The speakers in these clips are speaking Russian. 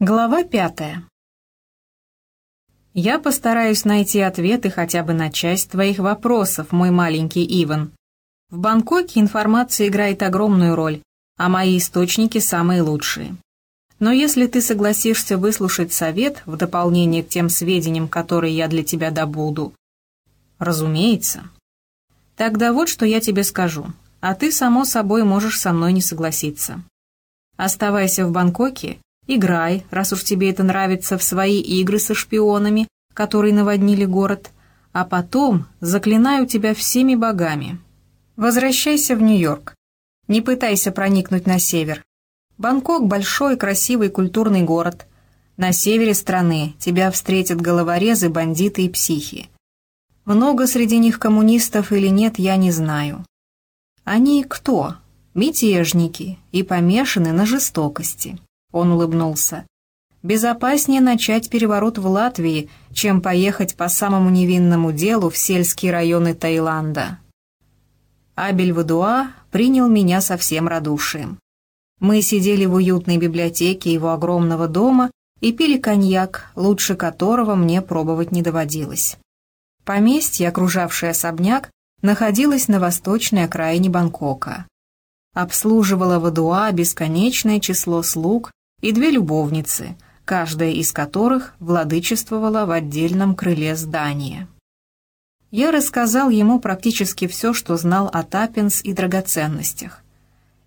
Глава пятая. Я постараюсь найти ответы хотя бы на часть твоих вопросов, мой маленький Иван. В Бангкоке информация играет огромную роль, а мои источники самые лучшие. Но если ты согласишься выслушать совет в дополнение к тем сведениям, которые я для тебя добуду, разумеется. Тогда вот что я тебе скажу, а ты, само собой, можешь со мной не согласиться. Оставайся в Бангкоке Играй, раз уж тебе это нравится, в свои игры со шпионами, которые наводнили город, а потом заклинаю тебя всеми богами. Возвращайся в Нью-Йорк. Не пытайся проникнуть на север. Бангкок – большой, красивый, культурный город. На севере страны тебя встретят головорезы, бандиты и психи. Много среди них коммунистов или нет, я не знаю. Они кто? Мятежники и помешаны на жестокости. Он улыбнулся. «Безопаснее начать переворот в Латвии, чем поехать по самому невинному делу в сельские районы Таиланда». Абель Вадуа принял меня со всем радушием. Мы сидели в уютной библиотеке его огромного дома и пили коньяк, лучше которого мне пробовать не доводилось. Поместье, окружавшее особняк, находилось на восточной окраине Бангкока. Обслуживало Вадуа бесконечное число слуг и две любовницы, каждая из которых владычествовала в отдельном крыле здания. Я рассказал ему практически все, что знал о Таппинс и драгоценностях.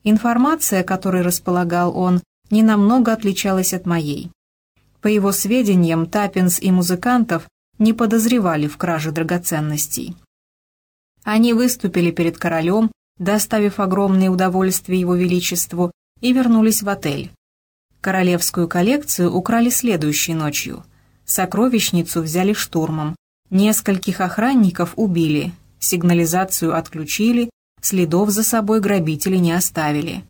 Информация, которой располагал он, ненамного отличалась от моей. По его сведениям, Таппинс и музыкантов не подозревали в краже драгоценностей. Они выступили перед королем, доставив огромное удовольствие его величеству, и вернулись в отель. Королевскую коллекцию украли следующей ночью. Сокровищницу взяли штурмом. Нескольких охранников убили, сигнализацию отключили, следов за собой грабители не оставили.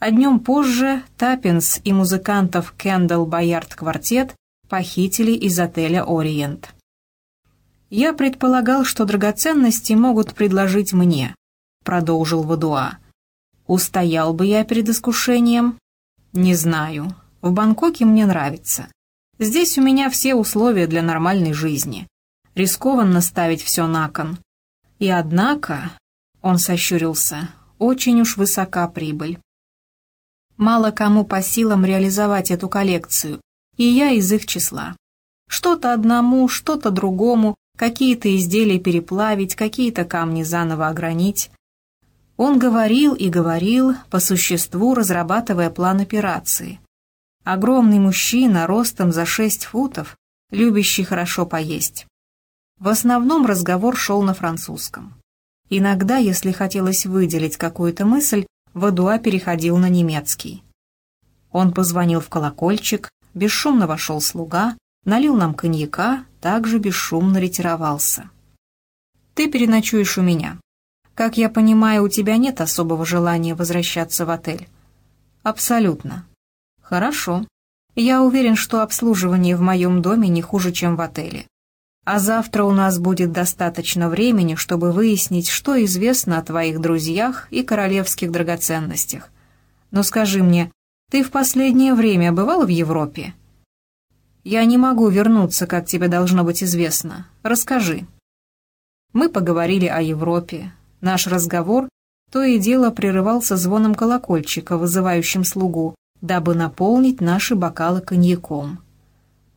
А днем позже Таппинс и музыкантов Кендалл Боярд Квартет похитили из отеля «Ориент». «Я предполагал, что драгоценности могут предложить мне», — продолжил Вадуа. «Устоял бы я перед искушением?» «Не знаю. В Бангкоке мне нравится. Здесь у меня все условия для нормальной жизни. Рискованно ставить все на кон. И однако...» Он сощурился. «Очень уж высока прибыль. Мало кому по силам реализовать эту коллекцию, и я из их числа. Что-то одному, что-то другому, какие-то изделия переплавить, какие-то камни заново огранить. Он говорил и говорил, по существу разрабатывая план операции. Огромный мужчина, ростом за шесть футов, любящий хорошо поесть. В основном разговор шел на французском. Иногда, если хотелось выделить какую-то мысль, Вадуа переходил на немецкий. Он позвонил в колокольчик, бесшумно вошел слуга, налил нам коньяка, также бесшумно ретировался. «Ты переночуешь у меня. Как я понимаю, у тебя нет особого желания возвращаться в отель? Абсолютно. Хорошо. Я уверен, что обслуживание в моем доме не хуже, чем в отеле. А завтра у нас будет достаточно времени, чтобы выяснить, что известно о твоих друзьях и королевских драгоценностях. Но скажи мне, ты в последнее время бывал в Европе? Я не могу вернуться, как тебе должно быть известно. Расскажи. Мы поговорили о Европе, Наш разговор то и дело прерывался звоном колокольчика, вызывающим слугу, дабы наполнить наши бокалы коньяком.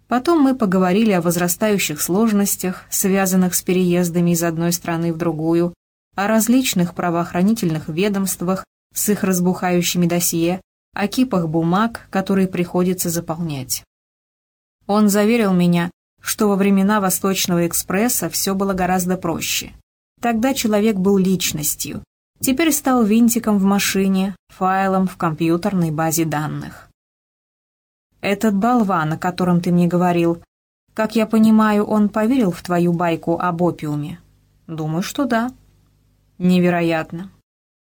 Потом мы поговорили о возрастающих сложностях, связанных с переездами из одной страны в другую, о различных правоохранительных ведомствах с их разбухающими досье, о кипах бумаг, которые приходится заполнять. Он заверил меня, что во времена Восточного экспресса все было гораздо проще. Тогда человек был личностью. Теперь стал винтиком в машине, файлом в компьютерной базе данных. Этот болван, о котором ты мне говорил, как я понимаю, он поверил в твою байку об опиуме? Думаю, что да. Невероятно.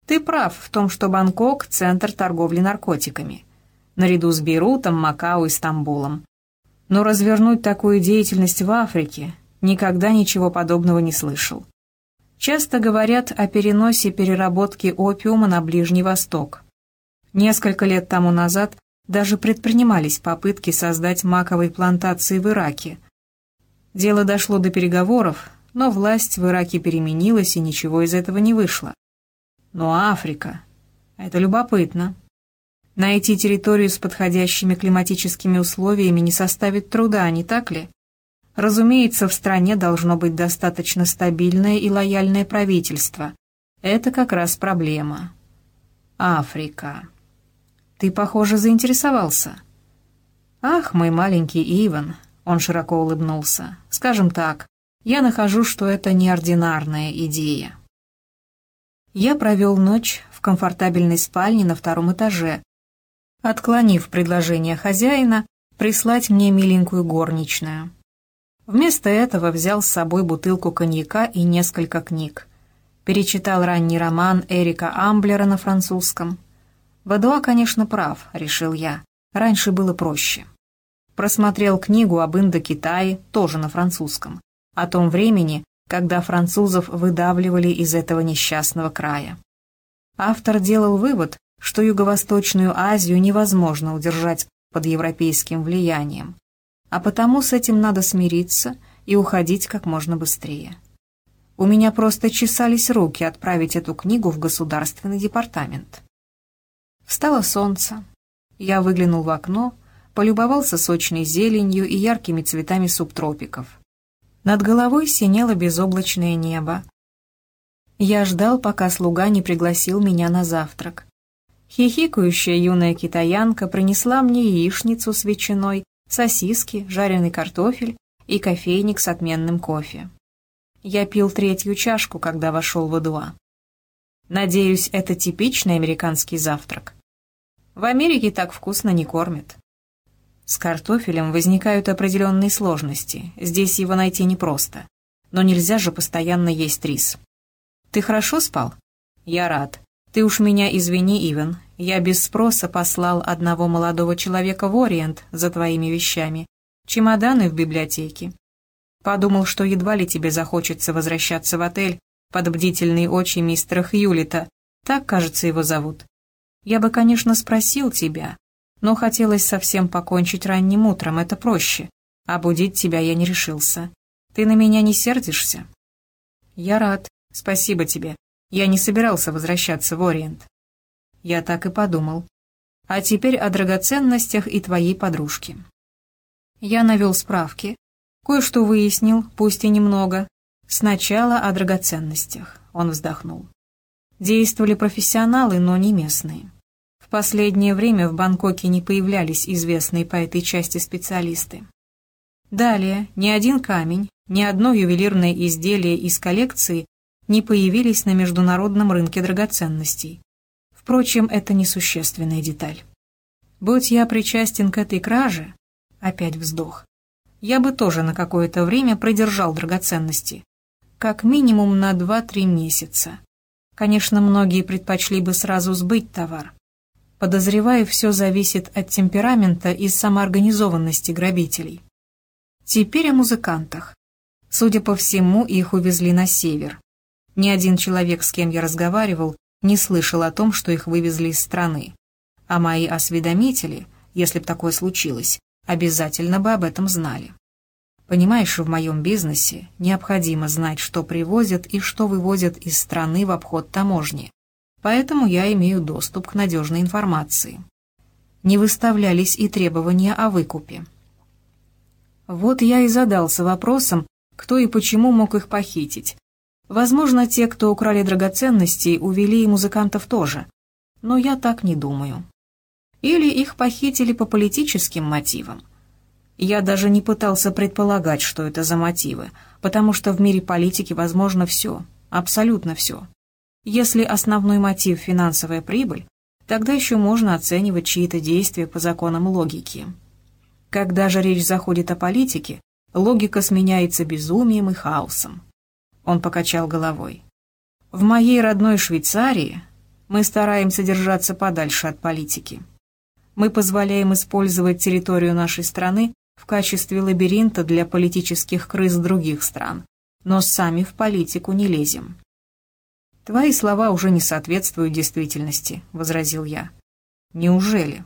Ты прав в том, что Бангкок — центр торговли наркотиками. Наряду с Бейрутом, Макао и Стамбулом. Но развернуть такую деятельность в Африке никогда ничего подобного не слышал часто говорят о переносе переработки опиума на Ближний Восток. Несколько лет тому назад Даже предпринимались попытки создать маковые плантации в Ираке. Дело дошло до переговоров, но власть в Ираке переменилась, и ничего из этого не вышло. Но Африка — это любопытно. Найти территорию с подходящими климатическими условиями не составит труда, не так ли? Разумеется, в стране должно быть достаточно стабильное и лояльное правительство. Это как раз проблема. Африка. Ты, похоже, заинтересовался. Ах, мой маленький Иван, он широко улыбнулся. Скажем так, я нахожу, что это неординарная идея. Я провел ночь в комфортабельной спальне на втором этаже, отклонив предложение хозяина прислать мне миленькую горничную. Вместо этого взял с собой бутылку коньяка и несколько книг. Перечитал ранний роман Эрика Амблера на французском, Вадуа, конечно, прав, решил я. Раньше было проще. Просмотрел книгу об Индокитае, тоже на французском, о том времени, когда французов выдавливали из этого несчастного края. Автор делал вывод, что Юго-Восточную Азию невозможно удержать под европейским влиянием, а потому с этим надо смириться и уходить как можно быстрее. У меня просто чесались руки отправить эту книгу в Государственный департамент. Встало солнце. Я выглянул в окно, полюбовался сочной зеленью и яркими цветами субтропиков. Над головой синело безоблачное небо. Я ждал, пока слуга не пригласил меня на завтрак. Хихикающая юная китаянка принесла мне яичницу с ветчиной, сосиски, жареный картофель и кофейник с отменным кофе. Я пил третью чашку, когда вошел в Эдуа. Надеюсь, это типичный американский завтрак. В Америке так вкусно не кормят. С картофелем возникают определенные сложности. Здесь его найти непросто. Но нельзя же постоянно есть рис. Ты хорошо спал? Я рад. Ты уж меня извини, Иван. Я без спроса послал одного молодого человека в Ориент за твоими вещами. Чемоданы в библиотеке. Подумал, что едва ли тебе захочется возвращаться в отель под бдительные очи мистера Хьюлита. Так, кажется, его зовут. Я бы, конечно, спросил тебя, но хотелось совсем покончить ранним утром, это проще. А будить тебя я не решился. Ты на меня не сердишься? Я рад, спасибо тебе. Я не собирался возвращаться в Ориент. Я так и подумал. А теперь о драгоценностях и твоей подружке. Я навел справки, кое-что выяснил, пусть и немного. Сначала о драгоценностях, он вздохнул. Действовали профессионалы, но не местные. В последнее время в Бангкоке не появлялись известные по этой части специалисты. Далее, ни один камень, ни одно ювелирное изделие из коллекции не появились на международном рынке драгоценностей. Впрочем, это несущественная деталь. Будь я причастен к этой краже, опять вздох, я бы тоже на какое-то время продержал драгоценности, как минимум на 2-3 месяца. Конечно, многие предпочли бы сразу сбыть товар. Подозреваю, все зависит от темперамента и самоорганизованности грабителей. Теперь о музыкантах. Судя по всему, их увезли на север. Ни один человек, с кем я разговаривал, не слышал о том, что их вывезли из страны. А мои осведомители, если б такое случилось, обязательно бы об этом знали. Понимаешь, в моем бизнесе необходимо знать, что привозят и что вывозят из страны в обход таможни. Поэтому я имею доступ к надежной информации. Не выставлялись и требования о выкупе. Вот я и задался вопросом, кто и почему мог их похитить. Возможно, те, кто украли драгоценности, увели и музыкантов тоже. Но я так не думаю. Или их похитили по политическим мотивам. Я даже не пытался предполагать, что это за мотивы, потому что в мире политики возможно все, абсолютно все. Если основной мотив – финансовая прибыль, тогда еще можно оценивать чьи-то действия по законам логики. Когда же речь заходит о политике, логика сменяется безумием и хаосом. Он покачал головой. В моей родной Швейцарии мы стараемся держаться подальше от политики. Мы позволяем использовать территорию нашей страны в качестве лабиринта для политических крыс других стран, но сами в политику не лезем. «Твои слова уже не соответствуют действительности», — возразил я. «Неужели?»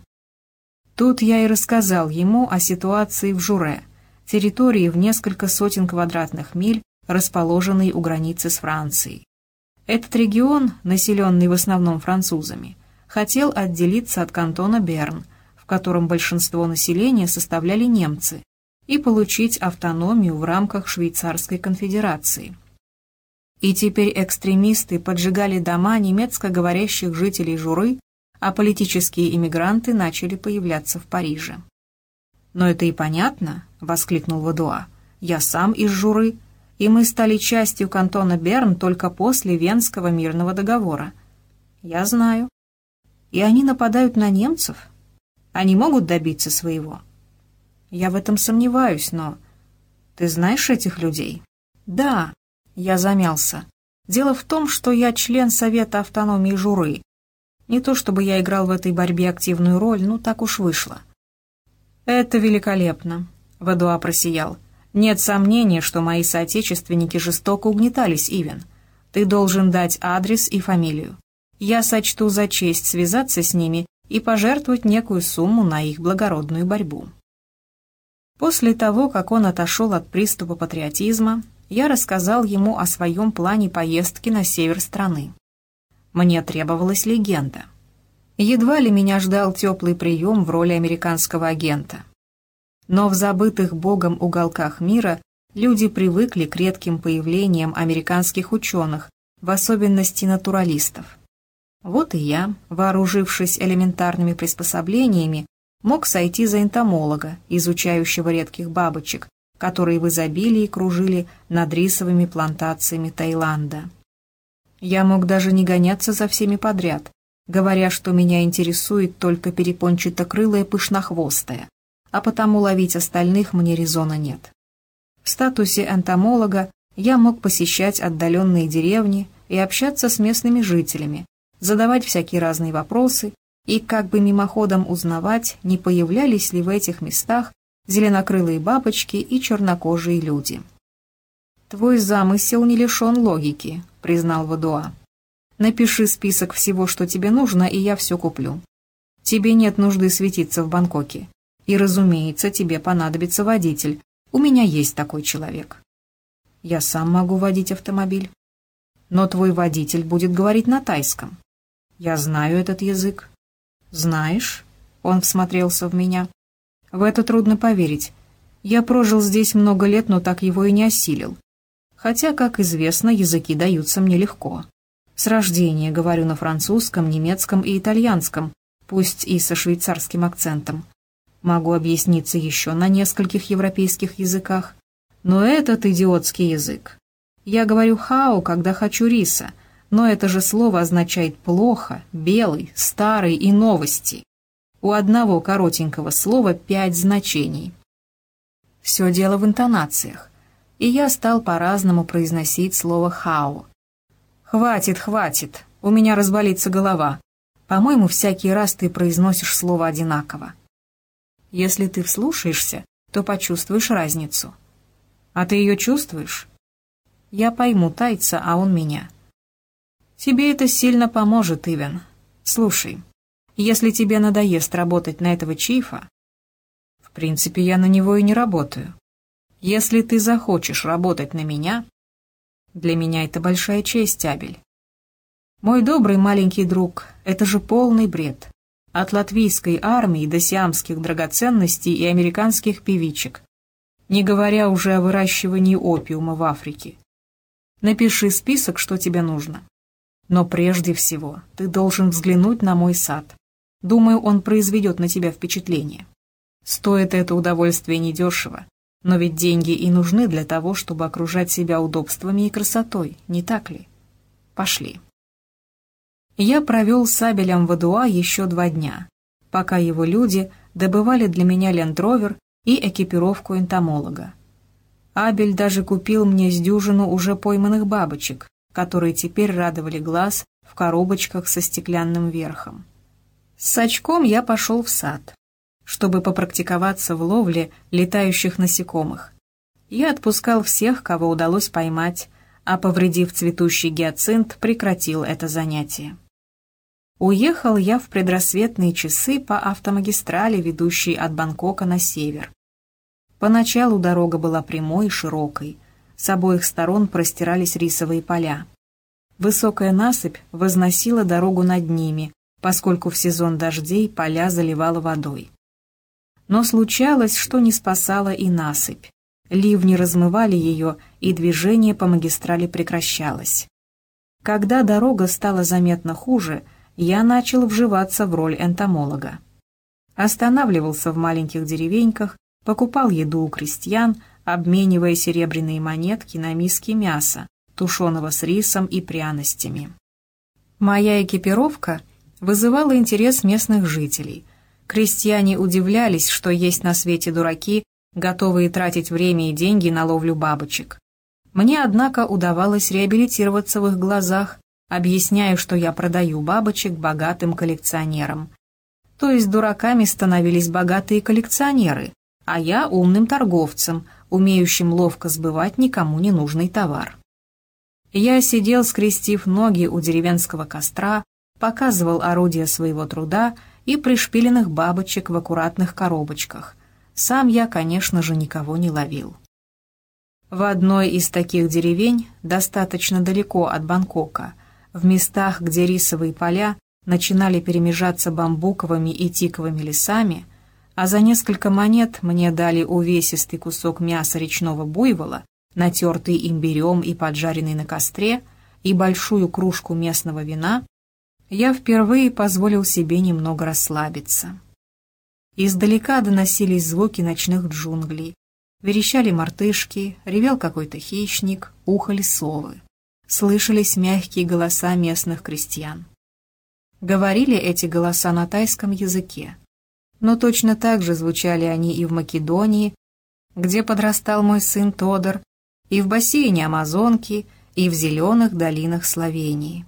Тут я и рассказал ему о ситуации в Журе, территории в несколько сотен квадратных миль, расположенной у границы с Францией. Этот регион, населенный в основном французами, хотел отделиться от кантона Берн, в котором большинство населения составляли немцы, и получить автономию в рамках Швейцарской конфедерации. И теперь экстремисты поджигали дома немецко говорящих жителей Журы, а политические иммигранты начали появляться в Париже. «Но это и понятно», — воскликнул Вадуа. «Я сам из Журы, и мы стали частью кантона Берн только после Венского мирного договора. Я знаю. И они нападают на немцев? Они могут добиться своего?» «Я в этом сомневаюсь, но...» «Ты знаешь этих людей?» «Да», — я замялся. «Дело в том, что я член Совета автономии Журы. Не то чтобы я играл в этой борьбе активную роль, но так уж вышло». «Это великолепно», — Вадуа просиял. «Нет сомнения, что мои соотечественники жестоко угнетались, Ивен. Ты должен дать адрес и фамилию. Я сочту за честь связаться с ними и пожертвовать некую сумму на их благородную борьбу». После того, как он отошел от приступа патриотизма, я рассказал ему о своем плане поездки на север страны. Мне требовалась легенда. Едва ли меня ждал теплый прием в роли американского агента. Но в забытых Богом уголках мира люди привыкли к редким появлениям американских ученых, в особенности натуралистов. Вот и я, вооружившись элементарными приспособлениями, мог сойти за энтомолога, изучающего редких бабочек, которые в изобилии кружили над рисовыми плантациями Таиланда. Я мог даже не гоняться за всеми подряд, говоря, что меня интересует только перепончатокрылая пышнохвостая, а потому ловить остальных мне резона нет. В статусе энтомолога я мог посещать отдаленные деревни и общаться с местными жителями, задавать всякие разные вопросы и как бы мимоходом узнавать, не появлялись ли в этих местах зеленокрылые бабочки и чернокожие люди. «Твой замысел не лишен логики», — признал Вадуа. Напиши список всего, что тебе нужно, и я все куплю. Тебе нет нужды светиться в Бангкоке. И, разумеется, тебе понадобится водитель. У меня есть такой человек. Я сам могу водить автомобиль. Но твой водитель будет говорить на тайском. Я знаю этот язык. Знаешь? Он всмотрелся в меня. В это трудно поверить. Я прожил здесь много лет, но так его и не осилил. Хотя, как известно, языки даются мне легко. С рождения говорю на французском, немецком и итальянском, пусть и со швейцарским акцентом. Могу объясниться еще на нескольких европейских языках. Но этот идиотский язык. Я говорю «хао», когда хочу риса, но это же слово означает «плохо», «белый», «старый» и «новости». У одного коротенького слова пять значений. Все дело в интонациях, и я стал по-разному произносить слово «хао». «Хватит, хватит, у меня разболится голова. По-моему, всякий раз ты произносишь слово одинаково. Если ты вслушаешься, то почувствуешь разницу. А ты ее чувствуешь? Я пойму тайца, а он меня. Тебе это сильно поможет, Ивен. Слушай, если тебе надоест работать на этого чифа, в принципе, я на него и не работаю. Если ты захочешь работать на меня, для меня это большая честь, Абель. Мой добрый маленький друг, это же полный бред. От латвийской армии до сиамских драгоценностей и американских певичек. Не говоря уже о выращивании опиума в Африке. Напиши список, что тебе нужно. Но прежде всего ты должен взглянуть на мой сад. Думаю, он произведет на тебя впечатление. Стоит это удовольствие недешево, но ведь деньги и нужны для того, чтобы окружать себя удобствами и красотой, не так ли? Пошли. Я провел с Абелем в Адуа еще два дня, пока его люди добывали для меня лендровер и экипировку энтомолога. Абель даже купил мне с дюжину уже пойманных бабочек, которые теперь радовали глаз в коробочках со стеклянным верхом. С очком я пошел в сад чтобы попрактиковаться в ловле летающих насекомых. Я отпускал всех, кого удалось поймать, а, повредив цветущий гиацинт, прекратил это занятие. Уехал я в предрассветные часы по автомагистрали, ведущей от Бангкока на север. Поначалу дорога была прямой и широкой. С обоих сторон простирались рисовые поля. Высокая насыпь возносила дорогу над ними, поскольку в сезон дождей поля заливало водой. Но случалось, что не спасала и насыпь. Ливни размывали ее, и движение по магистрали прекращалось. Когда дорога стала заметно хуже, я начал вживаться в роль энтомолога. Останавливался в маленьких деревеньках, покупал еду у крестьян, обменивая серебряные монетки на миски мяса, тушеного с рисом и пряностями. Моя экипировка вызывала интерес местных жителей. Крестьяне удивлялись, что есть на свете дураки, готовые тратить время и деньги на ловлю бабочек. Мне, однако, удавалось реабилитироваться в их глазах, объясняя, что я продаю бабочек богатым коллекционерам. То есть дураками становились богатые коллекционеры, а я умным торговцем, умеющим ловко сбывать никому не нужный товар. Я сидел, скрестив ноги у деревенского костра, показывал орудия своего труда и пришпиленных бабочек в аккуратных коробочках. Сам я, конечно же, никого не ловил. В одной из таких деревень, достаточно далеко от Бангкока, в местах, где рисовые поля начинали перемежаться бамбуковыми и тиковыми лесами, а за несколько монет мне дали увесистый кусок мяса речного буйвола, натертый имбирем и поджаренный на костре, и большую кружку местного вина, я впервые позволил себе немного расслабиться. Издалека доносились звуки ночных джунглей, Верещали мартышки, ревел какой-то хищник, ухали совы. Слышались мягкие голоса местных крестьян. Говорили эти голоса на тайском языке. Но точно так же звучали они и в Македонии, где подрастал мой сын Тодор, и в бассейне Амазонки, и в зеленых долинах Словении.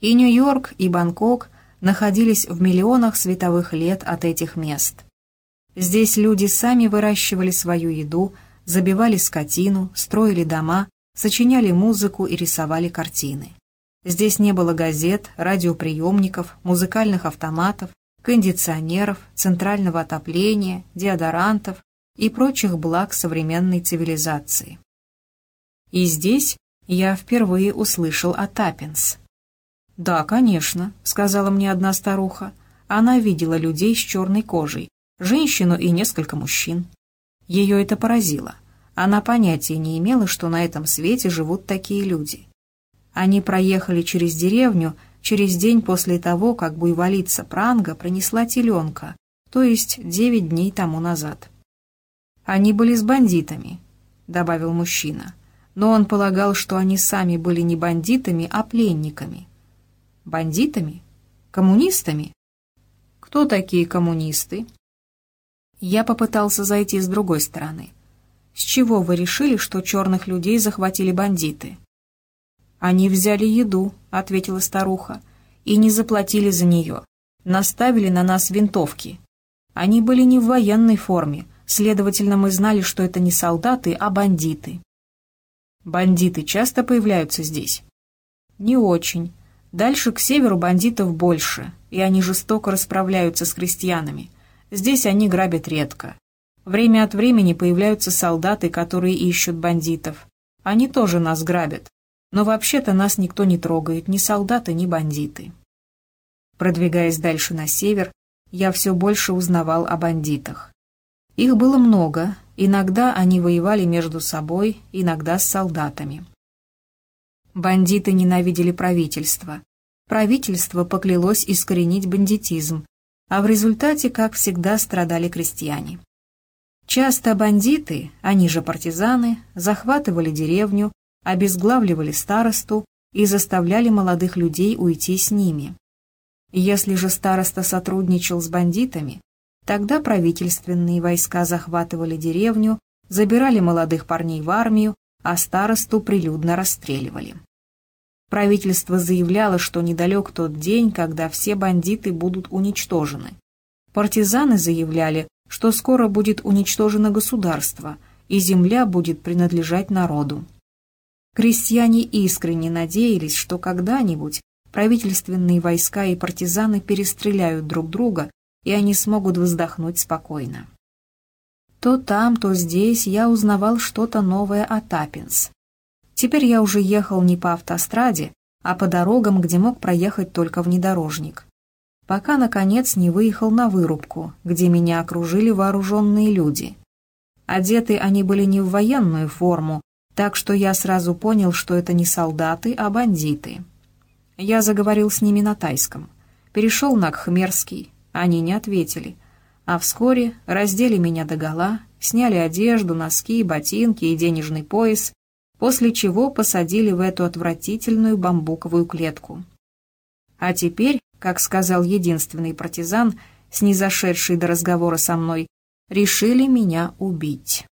И Нью-Йорк, и Бангкок находились в миллионах световых лет от этих мест. Здесь люди сами выращивали свою еду, забивали скотину, строили дома, сочиняли музыку и рисовали картины. Здесь не было газет, радиоприемников, музыкальных автоматов, кондиционеров, центрального отопления, деодорантов и прочих благ современной цивилизации. И здесь я впервые услышал о Таппинс. «Да, конечно», — сказала мне одна старуха. Она видела людей с черной кожей, женщину и несколько мужчин. Ее это поразило. Она понятия не имела, что на этом свете живут такие люди. Они проехали через деревню через день после того, как буйволица Пранга принесла теленка, то есть девять дней тому назад. «Они были с бандитами», — добавил мужчина, но он полагал, что они сами были не бандитами, а пленниками. «Бандитами? Коммунистами?» «Кто такие коммунисты?» Я попытался зайти с другой стороны. С чего вы решили, что черных людей захватили бандиты? Они взяли еду, ответила старуха, и не заплатили за нее. Наставили на нас винтовки. Они были не в военной форме, следовательно, мы знали, что это не солдаты, а бандиты. Бандиты часто появляются здесь? Не очень. Дальше к северу бандитов больше, и они жестоко расправляются с крестьянами. Здесь они грабят редко. Время от времени появляются солдаты, которые ищут бандитов. Они тоже нас грабят. Но вообще-то нас никто не трогает, ни солдаты, ни бандиты. Продвигаясь дальше на север, я все больше узнавал о бандитах. Их было много, иногда они воевали между собой, иногда с солдатами. Бандиты ненавидели правительство. Правительство поклялось искоренить бандитизм, а в результате, как всегда, страдали крестьяне. Часто бандиты, они же партизаны, захватывали деревню, обезглавливали старосту и заставляли молодых людей уйти с ними. Если же староста сотрудничал с бандитами, тогда правительственные войска захватывали деревню, забирали молодых парней в армию, а старосту прилюдно расстреливали. Правительство заявляло, что недалек тот день, когда все бандиты будут уничтожены. Партизаны заявляли, что скоро будет уничтожено государство, и земля будет принадлежать народу. Крестьяне искренне надеялись, что когда-нибудь правительственные войска и партизаны перестреляют друг друга, и они смогут вздохнуть спокойно. То там, то здесь я узнавал что-то новое о Таппинс. Теперь я уже ехал не по автостраде, а по дорогам, где мог проехать только внедорожник. Пока, наконец, не выехал на вырубку, где меня окружили вооруженные люди. Одеты они были не в военную форму, так что я сразу понял, что это не солдаты, а бандиты. Я заговорил с ними на тайском. Перешел на кхмерский, они не ответили. А вскоре раздели меня догола, сняли одежду, носки, ботинки и денежный пояс, после чего посадили в эту отвратительную бамбуковую клетку. А теперь, как сказал единственный партизан, снизошедший до разговора со мной, решили меня убить.